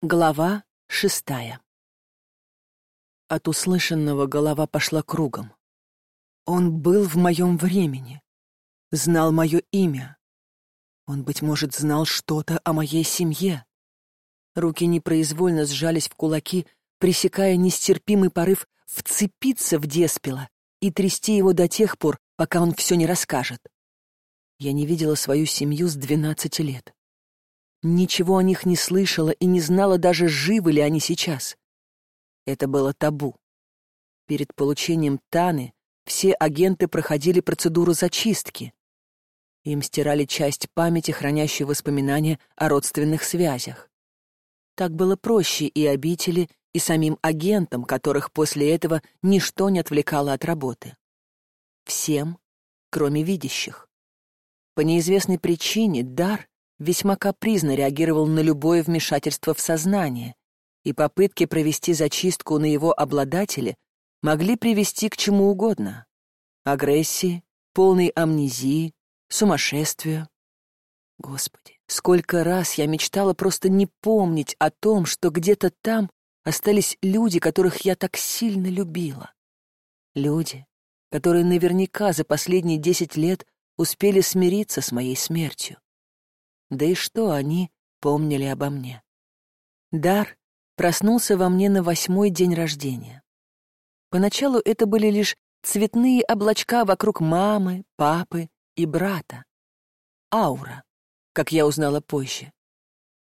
Глава шестая От услышанного голова пошла кругом. Он был в моем времени, знал мое имя. Он, быть может, знал что-то о моей семье. Руки непроизвольно сжались в кулаки, пресекая нестерпимый порыв вцепиться в деспила и трясти его до тех пор, пока он все не расскажет. Я не видела свою семью с двенадцати лет. Ничего о них не слышала и не знала даже, живы ли они сейчас. Это было табу. Перед получением Таны все агенты проходили процедуру зачистки. Им стирали часть памяти, хранящей воспоминания о родственных связях. Так было проще и обители, и самим агентам, которых после этого ничто не отвлекало от работы. Всем, кроме видящих. По неизвестной причине дар весьма капризно реагировал на любое вмешательство в сознание, и попытки провести зачистку на его обладателе могли привести к чему угодно — агрессии, полной амнезии, сумасшествию. Господи, сколько раз я мечтала просто не помнить о том, что где-то там остались люди, которых я так сильно любила. Люди, которые наверняка за последние десять лет успели смириться с моей смертью. Да и что они помнили обо мне? Дар проснулся во мне на восьмой день рождения. Поначалу это были лишь цветные облачка вокруг мамы, папы и брата. Аура, как я узнала позже.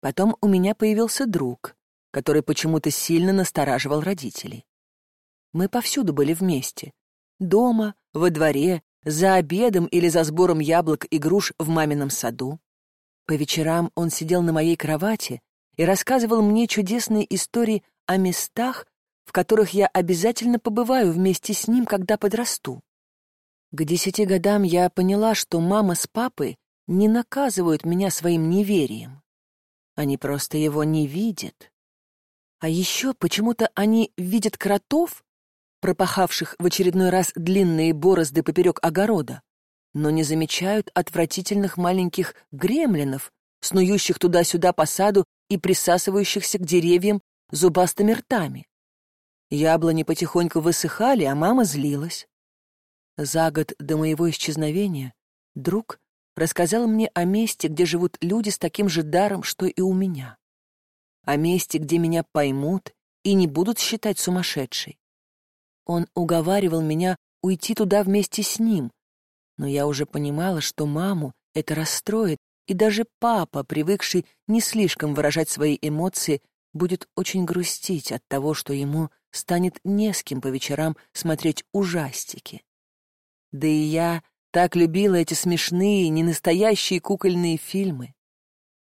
Потом у меня появился друг, который почему-то сильно настораживал родителей. Мы повсюду были вместе. Дома, во дворе, за обедом или за сбором яблок и груш в мамином саду. По вечерам он сидел на моей кровати и рассказывал мне чудесные истории о местах, в которых я обязательно побываю вместе с ним, когда подрасту. К десяти годам я поняла, что мама с папой не наказывают меня своим неверием. Они просто его не видят. А еще почему-то они видят кротов, пропахавших в очередной раз длинные борозды поперек огорода, но не замечают отвратительных маленьких гремлинов, снующих туда-сюда по саду и присасывающихся к деревьям зубастыми ртами. Яблони потихоньку высыхали, а мама злилась. За год до моего исчезновения друг рассказал мне о месте, где живут люди с таким же даром, что и у меня. О месте, где меня поймут и не будут считать сумасшедшей. Он уговаривал меня уйти туда вместе с ним, но я уже понимала, что маму это расстроит, и даже папа, привыкший не слишком выражать свои эмоции, будет очень грустить от того, что ему станет не с кем по вечерам смотреть ужастики. Да и я так любила эти смешные, ненастоящие кукольные фильмы.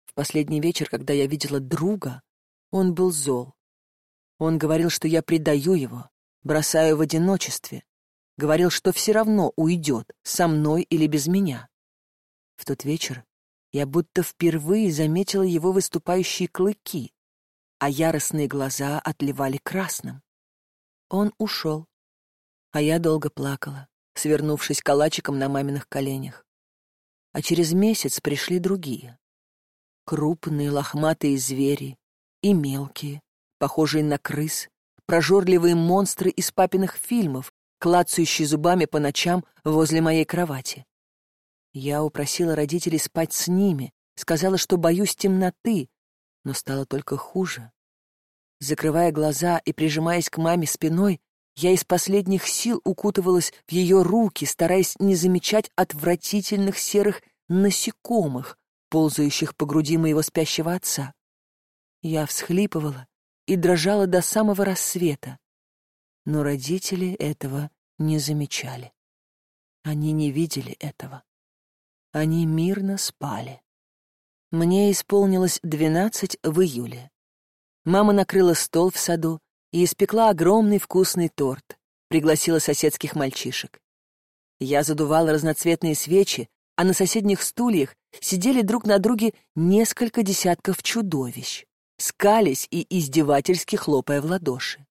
В последний вечер, когда я видела друга, он был зол. Он говорил, что я предаю его, бросаю в одиночестве, Говорил, что все равно уйдет, со мной или без меня. В тот вечер я будто впервые заметила его выступающие клыки, а яростные глаза отливали красным. Он ушел, а я долго плакала, свернувшись калачиком на маминых коленях. А через месяц пришли другие. Крупные лохматые звери и мелкие, похожие на крыс, прожорливые монстры из папиных фильмов, клацающий зубами по ночам возле моей кровати. Я упросила родителей спать с ними, сказала, что боюсь темноты, но стало только хуже. Закрывая глаза и прижимаясь к маме спиной, я из последних сил укутывалась в ее руки, стараясь не замечать отвратительных серых насекомых, ползающих по груди моего спящего отца. Я всхлипывала и дрожала до самого рассвета. Но родители этого не замечали. Они не видели этого. Они мирно спали. Мне исполнилось двенадцать в июле. Мама накрыла стол в саду и испекла огромный вкусный торт, пригласила соседских мальчишек. Я задувала разноцветные свечи, а на соседних стульях сидели друг на друге несколько десятков чудовищ, скались и издевательски хлопая в ладоши.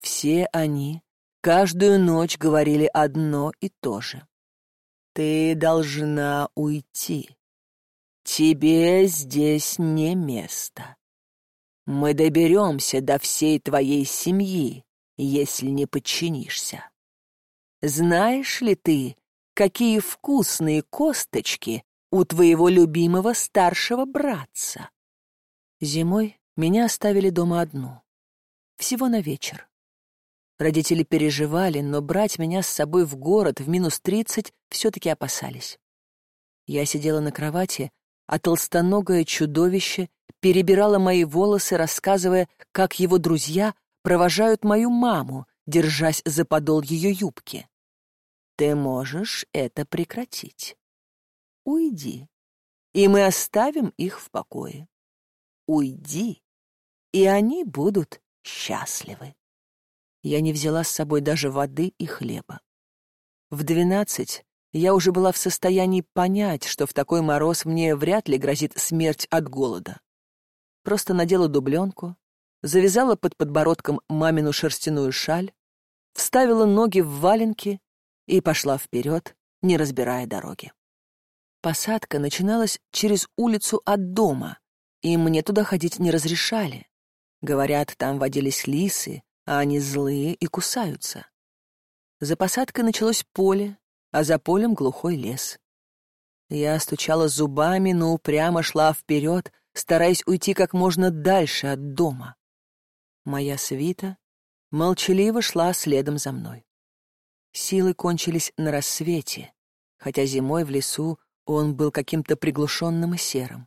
Все они каждую ночь говорили одно и то же. «Ты должна уйти. Тебе здесь не место. Мы доберемся до всей твоей семьи, если не подчинишься. Знаешь ли ты, какие вкусные косточки у твоего любимого старшего братца? Зимой меня оставили дома одну. Всего на вечер. Родители переживали, но брать меня с собой в город в минус тридцать все-таки опасались. Я сидела на кровати, а толстоногое чудовище перебирало мои волосы, рассказывая, как его друзья провожают мою маму, держась за подол ее юбки. Ты можешь это прекратить. Уйди, и мы оставим их в покое. Уйди, и они будут счастливы. Я не взяла с собой даже воды и хлеба. В двенадцать я уже была в состоянии понять, что в такой мороз мне вряд ли грозит смерть от голода. Просто надела дубленку, завязала под подбородком мамину шерстяную шаль, вставила ноги в валенки и пошла вперед, не разбирая дороги. Посадка начиналась через улицу от дома, и мне туда ходить не разрешали. Говорят, там водились лисы, а они злые и кусаются. За посадкой началось поле, а за полем глухой лес. Я стучала зубами, но упрямо шла вперед, стараясь уйти как можно дальше от дома. Моя свита молчаливо шла следом за мной. Силы кончились на рассвете, хотя зимой в лесу он был каким-то приглушенным и серым.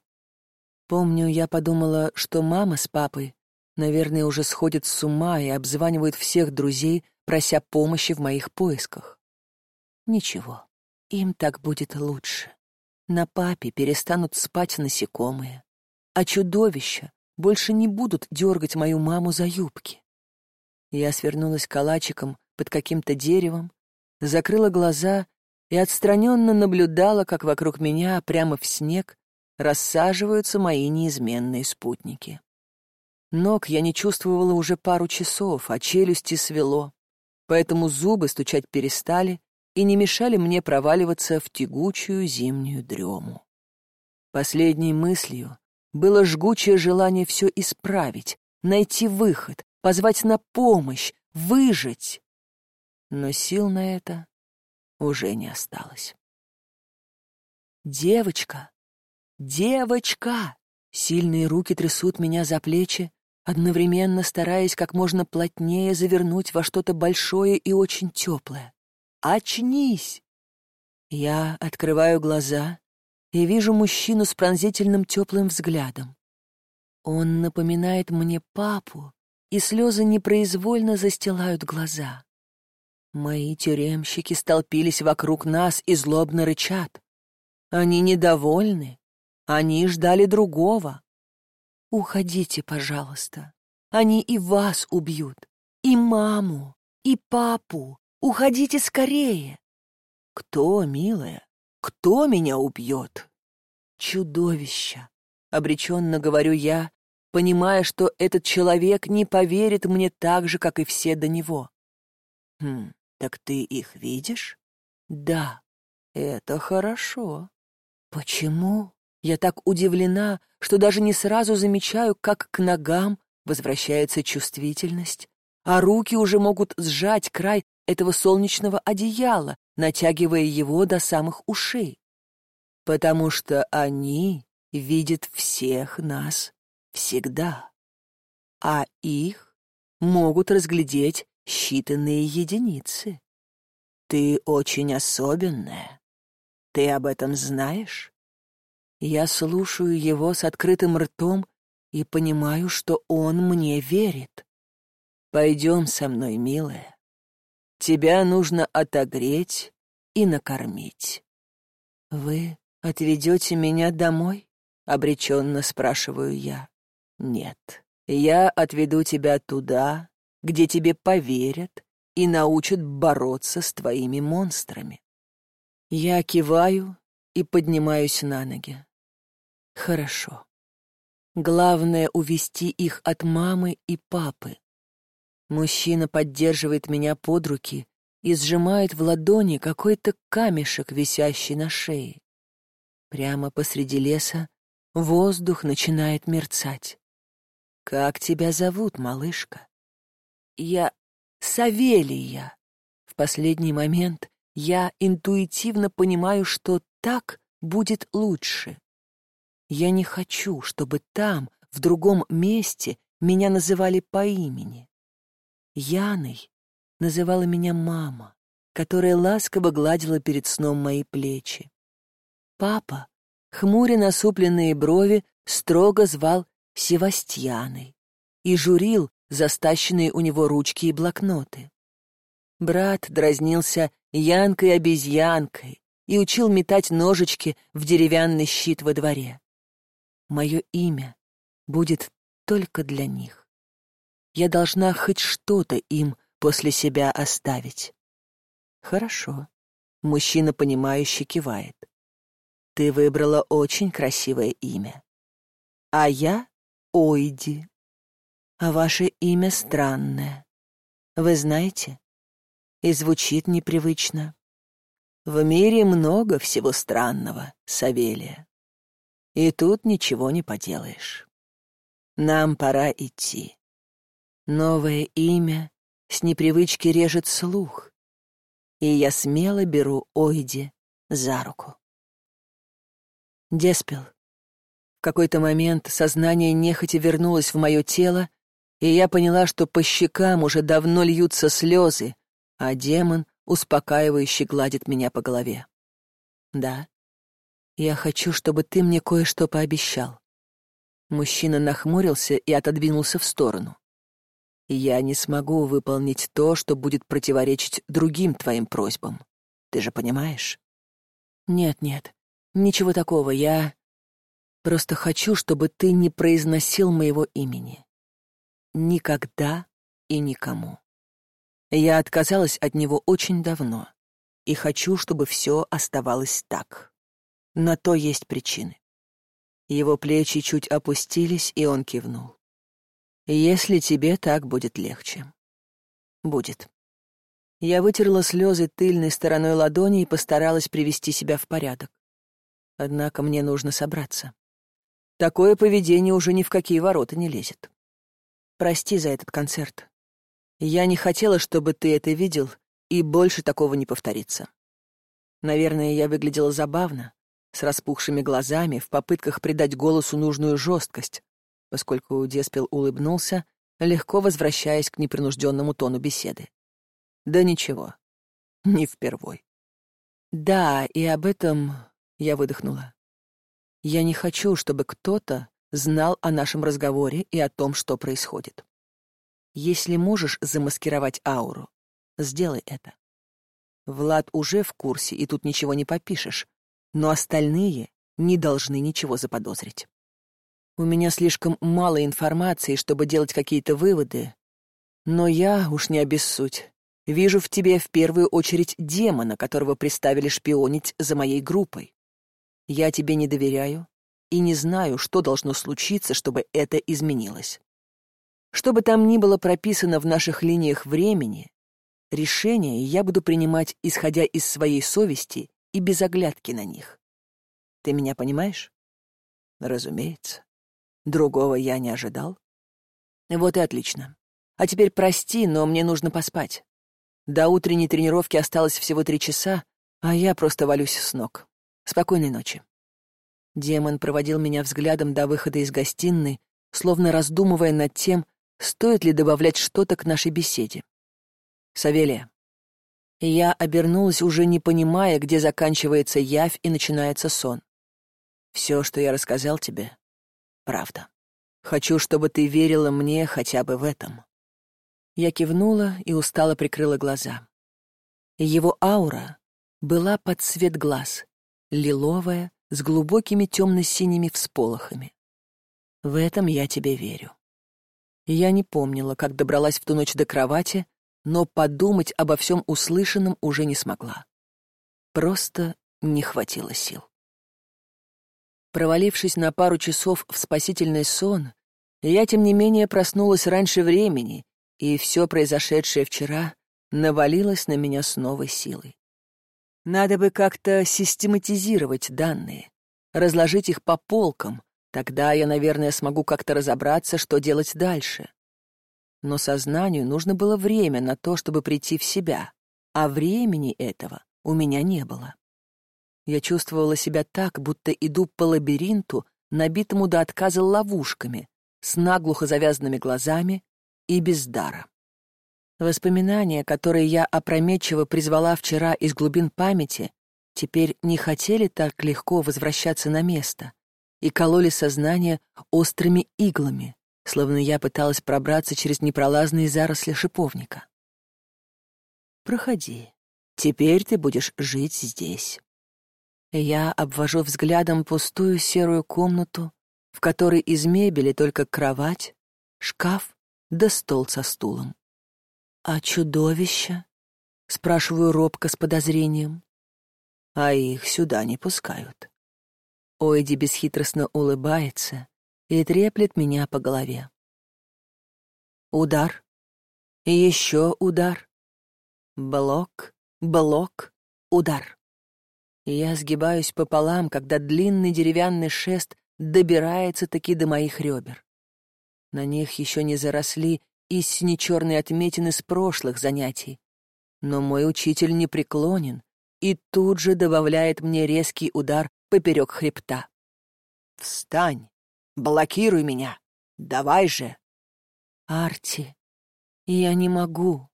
Помню, я подумала, что мама с папой Наверное, уже сходит с ума и обзванивают всех друзей, прося помощи в моих поисках. Ничего, им так будет лучше. На папе перестанут спать насекомые, а чудовища больше не будут дергать мою маму за юбки. Я свернулась калачиком под каким-то деревом, закрыла глаза и отстраненно наблюдала, как вокруг меня, прямо в снег, рассаживаются мои неизменные спутники. Ног я не чувствовала уже пару часов, а челюсти свело, поэтому зубы стучать перестали и не мешали мне проваливаться в тягучую зимнюю дрему. Последней мыслью было жгучее желание все исправить, найти выход, позвать на помощь, выжить. Но сил на это уже не осталось. «Девочка! Девочка!» Сильные руки трясут меня за плечи, одновременно стараясь как можно плотнее завернуть во что-то большое и очень теплое. «Очнись!» Я открываю глаза и вижу мужчину с пронзительным теплым взглядом. Он напоминает мне папу, и слезы непроизвольно застилают глаза. Мои тюремщики столпились вокруг нас и злобно рычат. Они недовольны, они ждали другого. Уходите, пожалуйста. Они и вас убьют, и маму, и папу. Уходите скорее. Кто, милая, кто меня убьет? Чудовище, обреченно говорю я, понимая, что этот человек не поверит мне так же, как и все до него. Хм, так ты их видишь? Да, это хорошо. Почему? Я так удивлена, что даже не сразу замечаю, как к ногам возвращается чувствительность, а руки уже могут сжать край этого солнечного одеяла, натягивая его до самых ушей. Потому что они видят всех нас всегда, а их могут разглядеть считанные единицы. Ты очень особенная. Ты об этом знаешь? Я слушаю его с открытым ртом и понимаю, что он мне верит. Пойдем со мной, милая. Тебя нужно отогреть и накормить. Вы отведете меня домой? Обреченно спрашиваю я. Нет, я отведу тебя туда, где тебе поверят и научат бороться с твоими монстрами. Я киваю и поднимаюсь на ноги. Хорошо. Главное — увести их от мамы и папы. Мужчина поддерживает меня под руки и сжимает в ладони какой-то камешек, висящий на шее. Прямо посреди леса воздух начинает мерцать. Как тебя зовут, малышка? Я Савелия. В последний момент я интуитивно понимаю, что так будет лучше. Я не хочу, чтобы там, в другом месте, меня называли по имени. Яной называла меня мама, которая ласково гладила перед сном мои плечи. Папа, хмуря насупленные брови, строго звал Севастьяной и журил застащенные у него ручки и блокноты. Брат дразнился Янкой-обезьянкой и учил метать ножички в деревянный щит во дворе. Мое имя будет только для них. Я должна хоть что-то им после себя оставить. Хорошо. Мужчина, понимающе кивает. Ты выбрала очень красивое имя. А я — Ойди. А ваше имя странное. Вы знаете, и звучит непривычно. В мире много всего странного, Савелия. И тут ничего не поделаешь. Нам пора идти. Новое имя с непривычки режет слух, и я смело беру Ойди за руку. Деспел. В какой-то момент сознание нехотя вернулось в мое тело, и я поняла, что по щекам уже давно льются слезы, а демон успокаивающе гладит меня по голове. «Да, я хочу, чтобы ты мне кое-что пообещал». Мужчина нахмурился и отодвинулся в сторону. «Я не смогу выполнить то, что будет противоречить другим твоим просьбам. Ты же понимаешь?» «Нет-нет, ничего такого, я...» «Просто хочу, чтобы ты не произносил моего имени. Никогда и никому». Я отказалась от него очень давно и хочу, чтобы все оставалось так. На то есть причины. Его плечи чуть опустились, и он кивнул. «Если тебе так будет легче». «Будет». Я вытерла слезы тыльной стороной ладони и постаралась привести себя в порядок. Однако мне нужно собраться. Такое поведение уже ни в какие ворота не лезет. Прости за этот концерт. Я не хотела, чтобы ты это видел, и больше такого не повторится. Наверное, я выглядела забавно, с распухшими глазами, в попытках придать голосу нужную жесткость, поскольку Деспел улыбнулся, легко возвращаясь к непринужденному тону беседы. Да ничего, не впервой. Да, и об этом я выдохнула. Я не хочу, чтобы кто-то знал о нашем разговоре и о том, что происходит. Если можешь замаскировать ауру, сделай это. Влад уже в курсе, и тут ничего не попишешь, но остальные не должны ничего заподозрить. У меня слишком мало информации, чтобы делать какие-то выводы, но я, уж не обессудь, вижу в тебе в первую очередь демона, которого приставили шпионить за моей группой. Я тебе не доверяю и не знаю, что должно случиться, чтобы это изменилось. Что бы там ни было прописано в наших линиях времени, решения я буду принимать, исходя из своей совести и без оглядки на них. Ты меня понимаешь? Разумеется. Другого я не ожидал. Вот и отлично. А теперь прости, но мне нужно поспать. До утренней тренировки осталось всего три часа, а я просто валюсь с ног. Спокойной ночи. Демон проводил меня взглядом до выхода из гостиной, словно раздумывая над тем, стоит ли добавлять что-то к нашей беседе. Савелия. Я обернулась, уже не понимая, где заканчивается явь и начинается сон. Все, что я рассказал тебе, правда. Хочу, чтобы ты верила мне хотя бы в этом. Я кивнула и устало прикрыла глаза. Его аура была под цвет глаз, лиловая, с глубокими темно-синими всполохами. В этом я тебе верю. Я не помнила, как добралась в ту ночь до кровати, но подумать обо всем услышанном уже не смогла. Просто не хватило сил. Провалившись на пару часов в спасительный сон, я, тем не менее, проснулась раньше времени, и все произошедшее вчера навалилось на меня с новой силой. Надо бы как-то систематизировать данные, разложить их по полкам, Тогда я, наверное, смогу как-то разобраться, что делать дальше. Но сознанию нужно было время на то, чтобы прийти в себя, а времени этого у меня не было. Я чувствовала себя так, будто иду по лабиринту, набитому до отказа ловушками, с наглухо завязанными глазами и без дара. Воспоминания, которые я опрометчиво призвала вчера из глубин памяти, теперь не хотели так легко возвращаться на место и кололи сознание острыми иглами, словно я пыталась пробраться через непролазные заросли шиповника. «Проходи. Теперь ты будешь жить здесь». Я обвожу взглядом пустую серую комнату, в которой из мебели только кровать, шкаф да стол со стулом. «А чудовища?» — спрашиваю робко с подозрением. «А их сюда не пускают». Ойди бесхитростно улыбается и треплет меня по голове. Удар. И еще удар. Блок, блок, удар. Я сгибаюсь пополам, когда длинный деревянный шест добирается таки до моих ребер. На них еще не заросли истине черные отметины с прошлых занятий. Но мой учитель не преклонен и тут же добавляет мне резкий удар поперек хребта. «Встань! Блокируй меня! Давай же!» «Арти, я не могу!»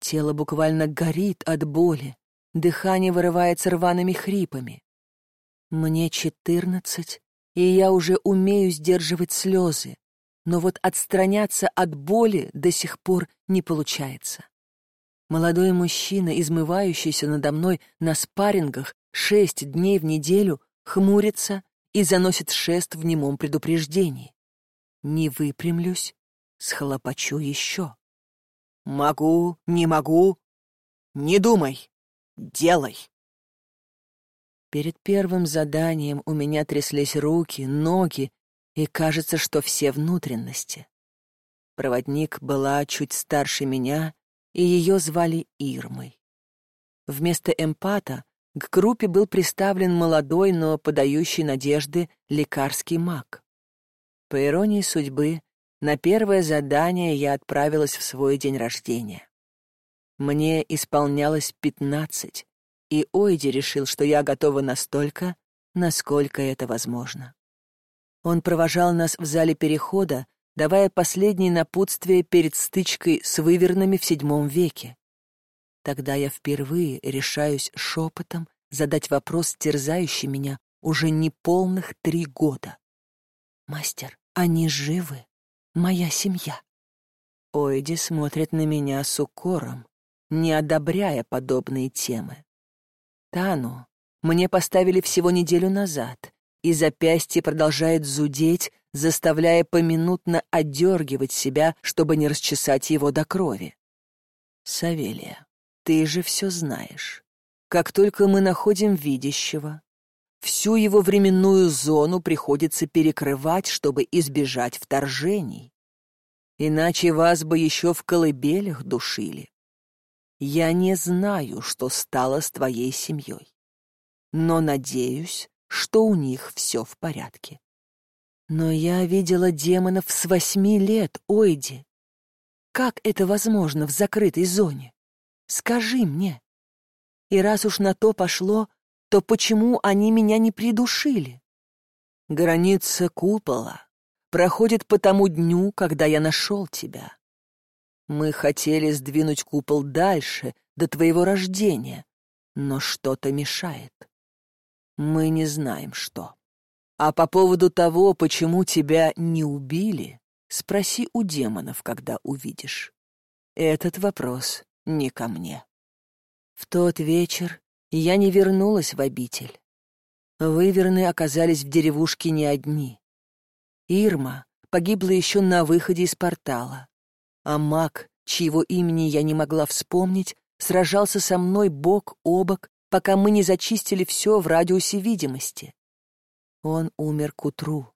Тело буквально горит от боли, дыхание вырывается рваными хрипами. Мне четырнадцать, и я уже умею сдерживать слезы, но вот отстраняться от боли до сих пор не получается. Молодой мужчина, измывающийся надо мной на спаррингах шесть дней в неделю, хмурится и заносит шест в немом предупреждении. Не выпрямлюсь, схлопочу еще. Могу, не могу. Не думай. Делай. Перед первым заданием у меня тряслись руки, ноги и кажется, что все внутренности. Проводник была чуть старше меня, и ее звали Ирмой. Вместо эмпата к группе был представлен молодой, но подающий надежды лекарский маг. По иронии судьбы, на первое задание я отправилась в свой день рождения. Мне исполнялось пятнадцать, и Ойди решил, что я готова настолько, насколько это возможно. Он провожал нас в зале перехода, давая последние напутствия перед стычкой с вывернами в седьмом веке. Тогда я впервые решаюсь шепотом задать вопрос, терзающий меня уже неполных три года. «Мастер, они живы? Моя семья?» Ойди смотрит на меня с укором, не одобряя подобные темы. Тану мне поставили всего неделю назад, и запястье продолжает зудеть, заставляя поминутно отдергивать себя, чтобы не расчесать его до крови. Савелия, ты же все знаешь. Как только мы находим видящего, всю его временную зону приходится перекрывать, чтобы избежать вторжений. Иначе вас бы еще в колыбелях душили. Я не знаю, что стало с твоей семьей. Но надеюсь, что у них все в порядке. Но я видела демонов с восьми лет, Ойди. Как это возможно в закрытой зоне? Скажи мне. И раз уж на то пошло, то почему они меня не придушили? Граница купола проходит по тому дню, когда я нашел тебя. Мы хотели сдвинуть купол дальше, до твоего рождения, но что-то мешает. Мы не знаем, что. А по поводу того, почему тебя не убили, спроси у демонов, когда увидишь. Этот вопрос не ко мне. В тот вечер я не вернулась в обитель. Выверны оказались в деревушке не одни. Ирма погибла еще на выходе из портала а маг, чьего имени я не могла вспомнить, сражался со мной бок о бок, пока мы не зачистили все в радиусе видимости. Он умер к утру,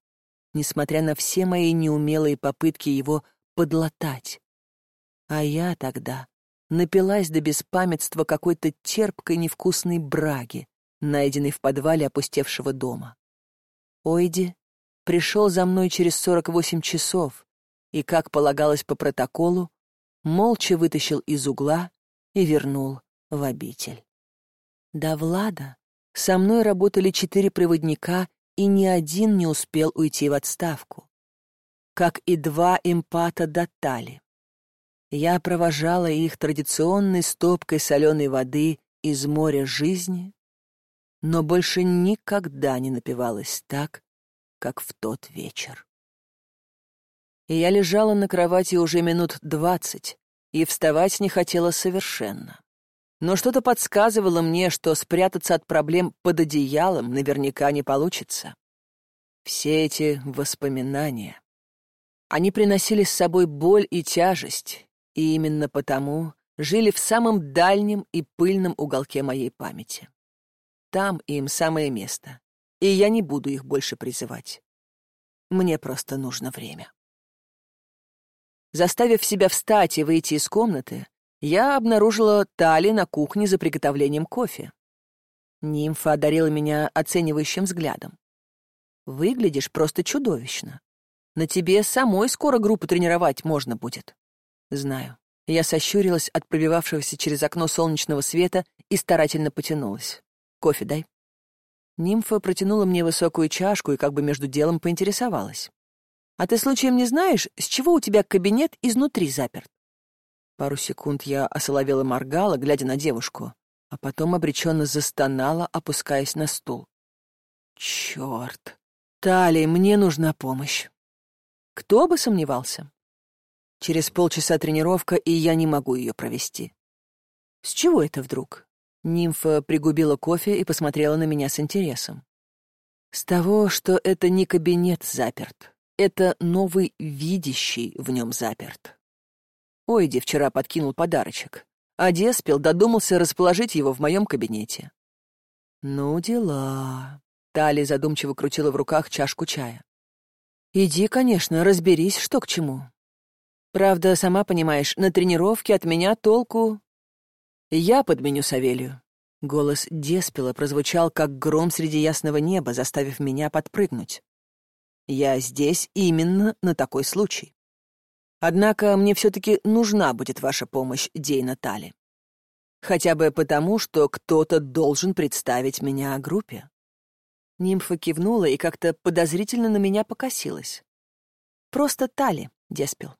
несмотря на все мои неумелые попытки его подлатать. А я тогда напилась до беспамятства какой-то терпкой невкусной браги, найденной в подвале опустевшего дома. Ойди пришел за мной через 48 часов и, как полагалось по протоколу, молча вытащил из угла и вернул в обитель. До Влада со мной работали четыре проводника, и ни один не успел уйти в отставку. Как и два эмпата до Тали. Я провожала их традиционной стопкой соленой воды из моря жизни, но больше никогда не напивалась так, как в тот вечер. И я лежала на кровати уже минут двадцать и вставать не хотела совершенно. Но что-то подсказывало мне, что спрятаться от проблем под одеялом наверняка не получится. Все эти воспоминания. Они приносили с собой боль и тяжесть, и именно потому жили в самом дальнем и пыльном уголке моей памяти. Там им самое место, и я не буду их больше призывать. Мне просто нужно время. Заставив себя встать и выйти из комнаты, я обнаружила Тали на кухне за приготовлением кофе. Нимфа одарила меня оценивающим взглядом. «Выглядишь просто чудовищно. На тебе самой скоро группу тренировать можно будет». «Знаю». Я сощурилась от пробивавшегося через окно солнечного света и старательно потянулась. «Кофе дай». Нимфа протянула мне высокую чашку и как бы между делом поинтересовалась. «А ты случаем не знаешь, с чего у тебя кабинет изнутри заперт?» Пару секунд я осоловела моргала, глядя на девушку, а потом обреченно застонала, опускаясь на стул. «Черт! Талия, мне нужна помощь!» Кто бы сомневался. Через полчаса тренировка, и я не могу ее провести. С чего это вдруг? Нимфа пригубила кофе и посмотрела на меня с интересом. С того, что это не кабинет заперт. Это новый видящий в нем заперт. Ойди вчера подкинул подарочек, а Деспел додумался расположить его в моем кабинете. Ну, дела. Тали задумчиво крутила в руках чашку чая. Иди, конечно, разберись, что к чему. Правда, сама понимаешь, на тренировке от меня толку... Я подменю Савелью. Голос Деспела прозвучал, как гром среди ясного неба, заставив меня подпрыгнуть. Я здесь именно на такой случай. Однако мне все-таки нужна будет ваша помощь, Дейна Тали. Хотя бы потому, что кто-то должен представить меня о группе. Нимфа кивнула и как-то подозрительно на меня покосилась. Просто Тали, Деспел.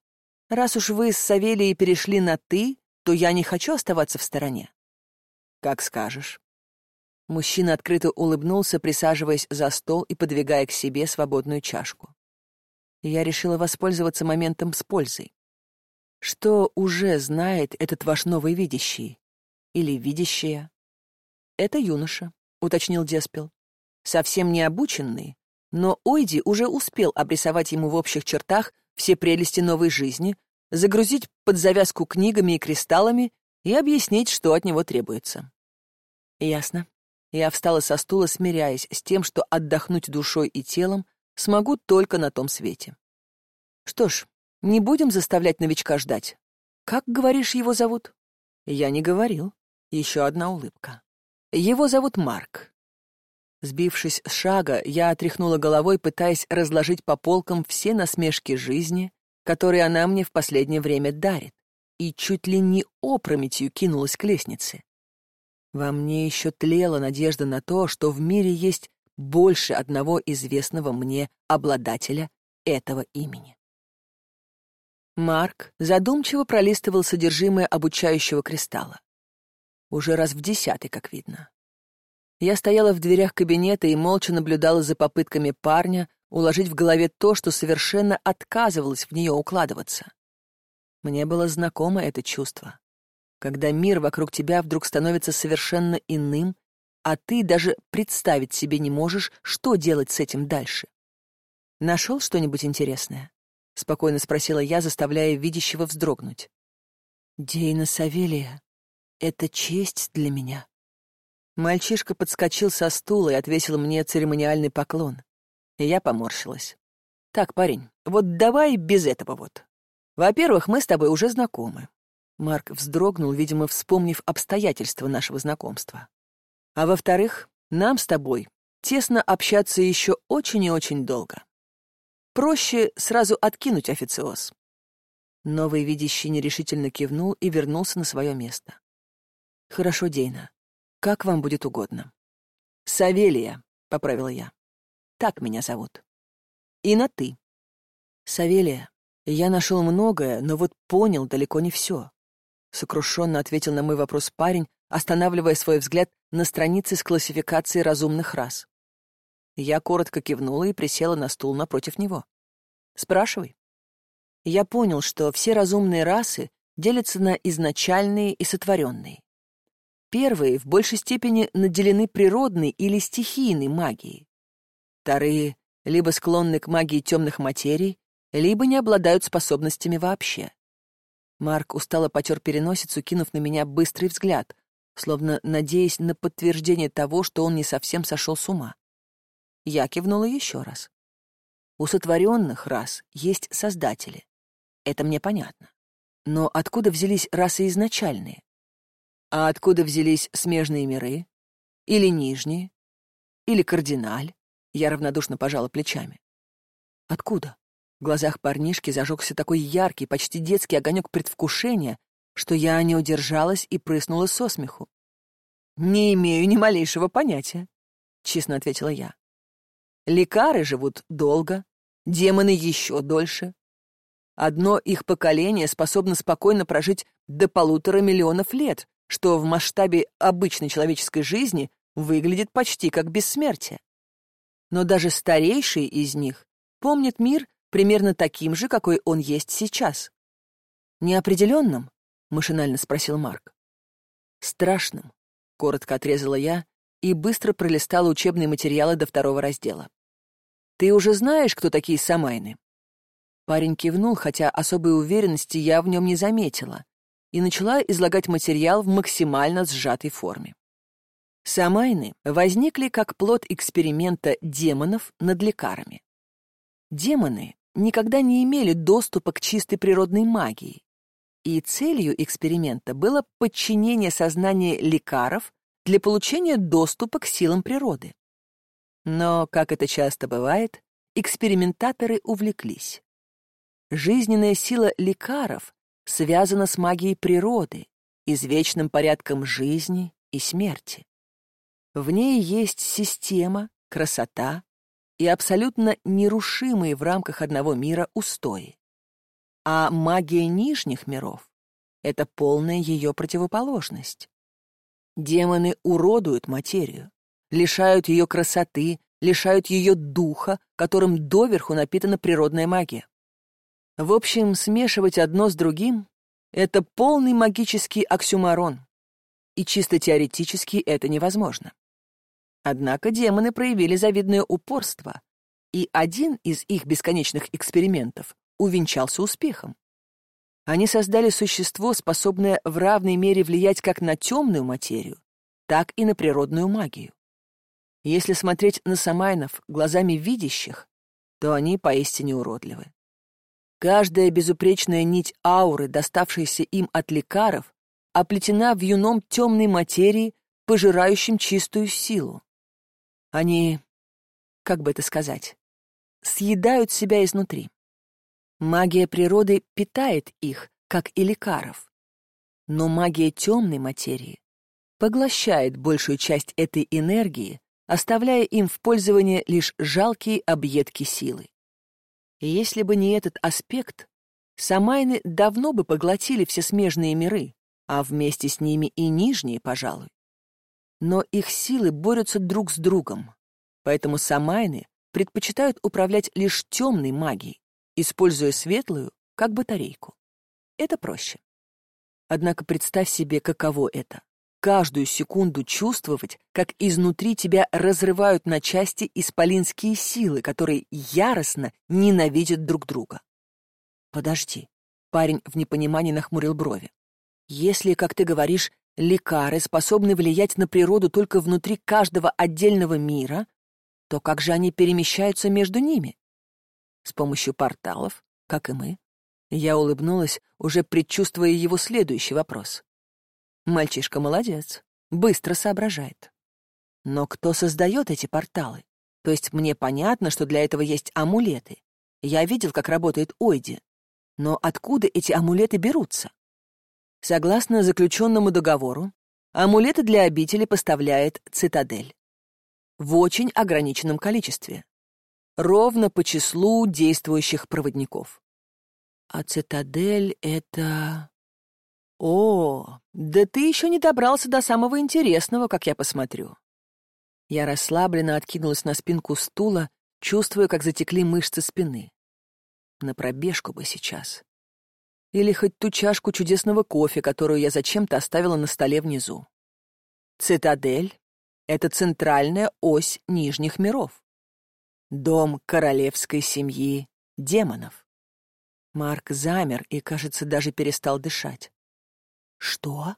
Раз уж вы с Савелией перешли на «ты», то я не хочу оставаться в стороне. Как скажешь. Мужчина открыто улыбнулся, присаживаясь за стол и подвигая к себе свободную чашку. Я решила воспользоваться моментом с пользой. Что уже знает этот ваш новый видящий? Или видящая? Это юноша, уточнил Деспел. Совсем не обученный, но Ойди уже успел обрисовать ему в общих чертах все прелести новой жизни, загрузить под завязку книгами и кристаллами и объяснить, что от него требуется. Ясно. Я встала со стула, смиряясь с тем, что отдохнуть душой и телом смогу только на том свете. Что ж, не будем заставлять новичка ждать. Как, говоришь, его зовут? Я не говорил. Еще одна улыбка. Его зовут Марк. Сбившись с шага, я отряхнула головой, пытаясь разложить по полкам все насмешки жизни, которые она мне в последнее время дарит, и чуть ли не опрометью кинулась к лестнице. Во мне еще тлела надежда на то, что в мире есть больше одного известного мне обладателя этого имени. Марк задумчиво пролистывал содержимое обучающего кристалла. Уже раз в десятый, как видно. Я стояла в дверях кабинета и молча наблюдала за попытками парня уложить в голове то, что совершенно отказывалось в нее укладываться. Мне было знакомо это чувство когда мир вокруг тебя вдруг становится совершенно иным, а ты даже представить себе не можешь, что делать с этим дальше. «Нашел что-нибудь интересное?» — спокойно спросила я, заставляя видящего вздрогнуть. «Дейна Савелия, это честь для меня». Мальчишка подскочил со стула и отвесил мне церемониальный поклон. И я поморщилась. «Так, парень, вот давай без этого вот. Во-первых, мы с тобой уже знакомы. Марк вздрогнул, видимо, вспомнив обстоятельства нашего знакомства. А во-вторых, нам с тобой тесно общаться еще очень и очень долго. Проще сразу откинуть официоз. Новый видящий нерешительно кивнул и вернулся на свое место. «Хорошо, Дейна. Как вам будет угодно». «Савелия», — поправила я. «Так меня зовут». «И на «ты». «Савелия, я нашел многое, но вот понял далеко не все», — сокрушенно ответил на мой вопрос парень, останавливая свой взгляд на странице с классификацией разумных рас. Я коротко кивнула и присела на стул напротив него. «Спрашивай». Я понял, что все разумные расы делятся на изначальные и сотворенные. Первые в большей степени наделены природной или стихийной магией. Вторые либо склонны к магии темных материй, либо не обладают способностями вообще. Марк устало потер переносицу, кинув на меня быстрый взгляд, словно надеясь на подтверждение того, что он не совсем сошел с ума. Я кивнула еще раз. У сотворенных рас есть создатели. Это мне понятно. Но откуда взялись расы изначальные? А откуда взялись смежные миры? Или нижние? Или кардиналь? Я равнодушно пожала плечами. Откуда? В глазах парнишки зажегся такой яркий, почти детский огонек предвкушения, что я не удержалась и прыснула со смеху. «Не имею ни малейшего понятия», — честно ответила я. «Лекары живут долго, демоны еще дольше. Одно их поколение способно спокойно прожить до полутора миллионов лет, что в масштабе обычной человеческой жизни выглядит почти как бессмертие. Но даже старейший из них помнит мир примерно таким же, какой он есть сейчас. «Неопределенным?» — машинально спросил Марк. «Страшным», — коротко отрезала я и быстро пролистала учебные материалы до второго раздела. «Ты уже знаешь, кто такие самайны?» Парень кивнул, хотя особой уверенности я в нем не заметила, и начала излагать материал в максимально сжатой форме. Самайны возникли как плод эксперимента демонов над лекарами. Демоны никогда не имели доступа к чистой природной магии, и целью эксперимента было подчинение сознания лекаров для получения доступа к силам природы. Но, как это часто бывает, экспериментаторы увлеклись. Жизненная сила лекаров связана с магией природы, извечным порядком жизни и смерти. В ней есть система, красота и абсолютно нерушимые в рамках одного мира устои. А магия нижних миров — это полная ее противоположность. Демоны уродуют материю, лишают ее красоты, лишают ее духа, которым доверху напитана природная магия. В общем, смешивать одно с другим — это полный магический оксюмарон, и чисто теоретически это невозможно. Однако демоны проявили завидное упорство, и один из их бесконечных экспериментов увенчался успехом. Они создали существо, способное в равной мере влиять как на темную материю, так и на природную магию. Если смотреть на самайнов глазами видящих, то они поистине уродливы. Каждая безупречная нить ауры, доставшаяся им от лекаров, оплетена вьюном темной материи, пожирающим чистую силу. Они, как бы это сказать, съедают себя изнутри. Магия природы питает их, как и лекаров. Но магия темной материи поглощает большую часть этой энергии, оставляя им в пользование лишь жалкие объедки силы. И если бы не этот аспект, самайны давно бы поглотили все смежные миры, а вместе с ними и нижние, пожалуй. Но их силы борются друг с другом, поэтому самайны предпочитают управлять лишь темной магией, используя светлую как батарейку. Это проще. Однако представь себе, каково это каждую секунду чувствовать, как изнутри тебя разрывают на части исполинские силы, которые яростно ненавидят друг друга. Подожди. Парень в непонимании нахмурил брови. Если, как ты говоришь, лекары способны влиять на природу только внутри каждого отдельного мира, то как же они перемещаются между ними? С помощью порталов, как и мы. Я улыбнулась, уже предчувствуя его следующий вопрос. Мальчишка молодец, быстро соображает. Но кто создает эти порталы? То есть мне понятно, что для этого есть амулеты. Я видел, как работает Ойди. Но откуда эти амулеты берутся? Согласно заключенному договору, амулеты для обители поставляет цитадель. В очень ограниченном количестве. Ровно по числу действующих проводников. А цитадель — это... О, да ты еще не добрался до самого интересного, как я посмотрю. Я расслабленно откинулась на спинку стула, чувствуя, как затекли мышцы спины. На пробежку бы сейчас. Или хоть ту чашку чудесного кофе, которую я зачем-то оставила на столе внизу. Цитадель — это центральная ось Нижних миров. Дом королевской семьи демонов. Марк замер и, кажется, даже перестал дышать. Что?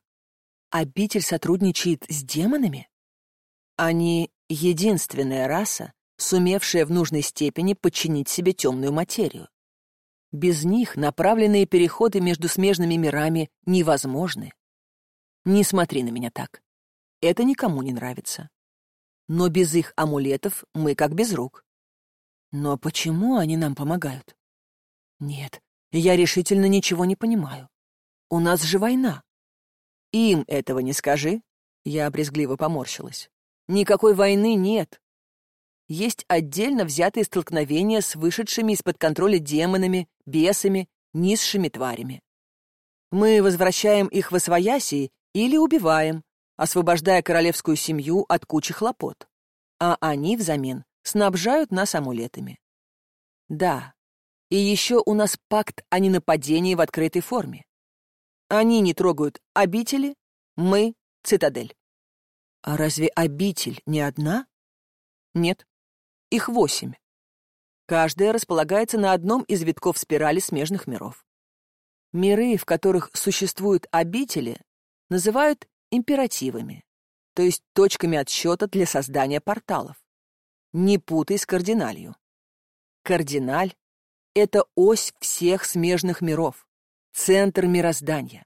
Обитель сотрудничает с демонами? Они — единственная раса, сумевшая в нужной степени подчинить себе темную материю. Без них направленные переходы между смежными мирами невозможны. Не смотри на меня так. Это никому не нравится. Но без их амулетов мы как без рук. Но почему они нам помогают? Нет, я решительно ничего не понимаю. У нас же война. Им этого не скажи. Я обрезгливо поморщилась. Никакой войны нет. Есть отдельно взятые столкновения с вышедшими из-под контроля демонами, бесами, низшими тварями. Мы возвращаем их в освояси или убиваем, освобождая королевскую семью от кучи хлопот. А они взамен снабжают нас амулетами. Да, и еще у нас пакт о ненападении в открытой форме. Они не трогают обители, мы — цитадель. А разве обитель не одна? Нет, их восемь. Каждая располагается на одном из витков спирали смежных миров. Миры, в которых существуют обители, называют императивами, то есть точками отсчета для создания порталов. Не путай с кардиналью. Кардиналь — это ось всех смежных миров центр мироздания.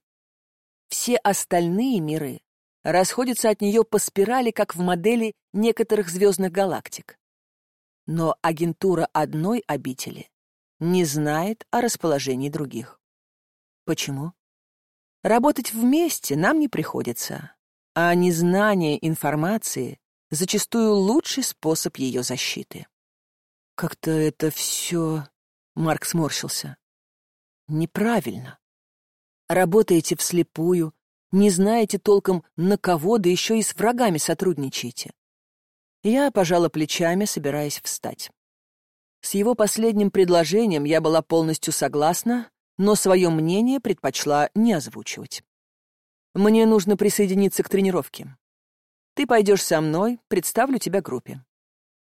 Все остальные миры расходятся от нее по спирали, как в модели некоторых звездных галактик. Но агентура одной обители не знает о расположении других. Почему? Работать вместе нам не приходится, а незнание информации зачастую лучший способ ее защиты. Как-то это все... Марк сморщился. Неправильно. Работаете вслепую, не знаете толком, на кого, да еще и с врагами сотрудничаете. Я пожала плечами, собираясь встать. С его последним предложением я была полностью согласна, но свое мнение предпочла не озвучивать. Мне нужно присоединиться к тренировке. Ты пойдешь со мной, представлю тебя группе.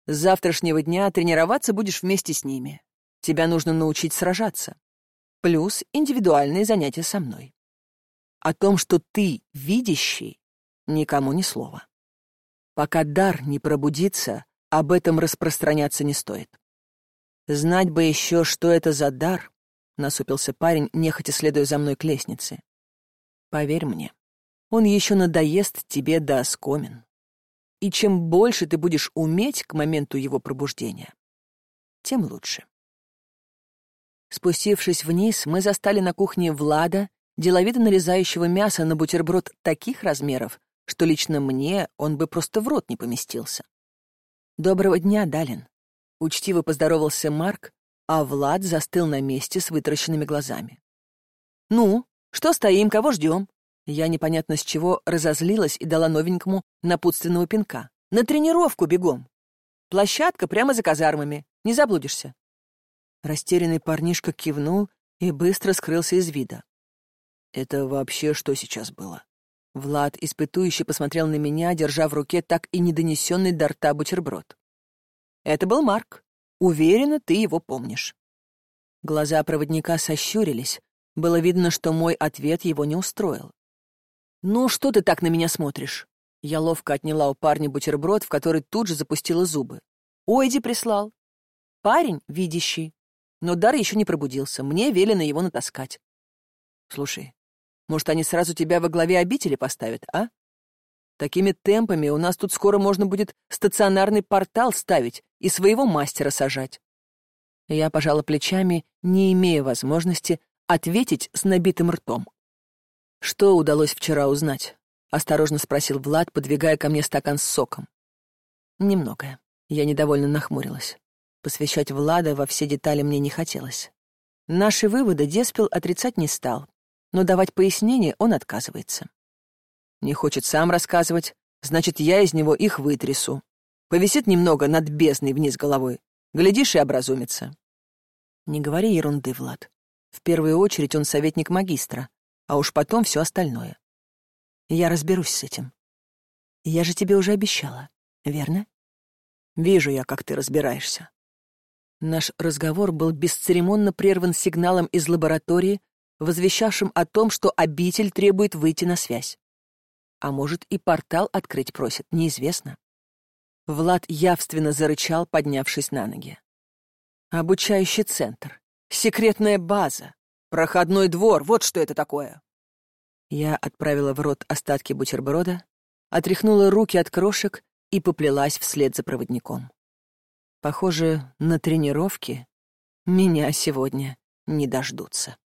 С завтрашнего дня тренироваться будешь вместе с ними. Тебя нужно научить сражаться плюс индивидуальные занятия со мной. О том, что ты видящий, никому ни слова. Пока дар не пробудится, об этом распространяться не стоит. Знать бы еще, что это за дар, насупился парень, нехотя следуя за мной к лестнице. Поверь мне, он еще надоест тебе до оскомин. И чем больше ты будешь уметь к моменту его пробуждения, тем лучше. Спустившись вниз, мы застали на кухне Влада, деловито нарезающего мясо на бутерброд таких размеров, что лично мне он бы просто в рот не поместился. «Доброго дня, Далин!» Учтиво поздоровался Марк, а Влад застыл на месте с вытаращенными глазами. «Ну, что стоим, кого ждем?» Я непонятно с чего разозлилась и дала новенькому напутственного пинка. «На тренировку бегом! Площадка прямо за казармами, не заблудишься!» Растерянный парнишка кивнул и быстро скрылся из вида. «Это вообще что сейчас было?» Влад испытующе посмотрел на меня, держа в руке так и недонесенный до рта бутерброд. «Это был Марк. Уверена, ты его помнишь». Глаза проводника сощурились. Было видно, что мой ответ его не устроил. «Ну, что ты так на меня смотришь?» Я ловко отняла у парня бутерброд, в который тут же запустила зубы. «Ойди прислал. Парень, видящий, но дар еще не пробудился. Мне велено его натаскать. Слушай, может, они сразу тебя во главе обители поставят, а? Такими темпами у нас тут скоро можно будет стационарный портал ставить и своего мастера сажать. Я пожала плечами, не имея возможности ответить с набитым ртом. «Что удалось вчера узнать?» — осторожно спросил Влад, подвигая ко мне стакан с соком. «Немногое». Я недовольно нахмурилась. Посвящать Влада во все детали мне не хотелось. Наши выводы Деспил отрицать не стал, но давать пояснения он отказывается. Не хочет сам рассказывать, значит, я из него их вытрясу. Повисит немного над бездной вниз головой. Глядишь и образумится. Не говори ерунды, Влад. В первую очередь он советник магистра, а уж потом все остальное. Я разберусь с этим. Я же тебе уже обещала, верно? Вижу я, как ты разбираешься. Наш разговор был бесцеремонно прерван сигналом из лаборатории, возвещавшим о том, что обитель требует выйти на связь. А может, и портал открыть просит, неизвестно. Влад явственно зарычал, поднявшись на ноги. Обучающий центр, секретная база, проходной двор, вот что это такое. Я отправила в рот остатки бутерброда, отряхнула руки от крошек и поплелась вслед за проводником. Похоже, на тренировке меня сегодня не дождутся.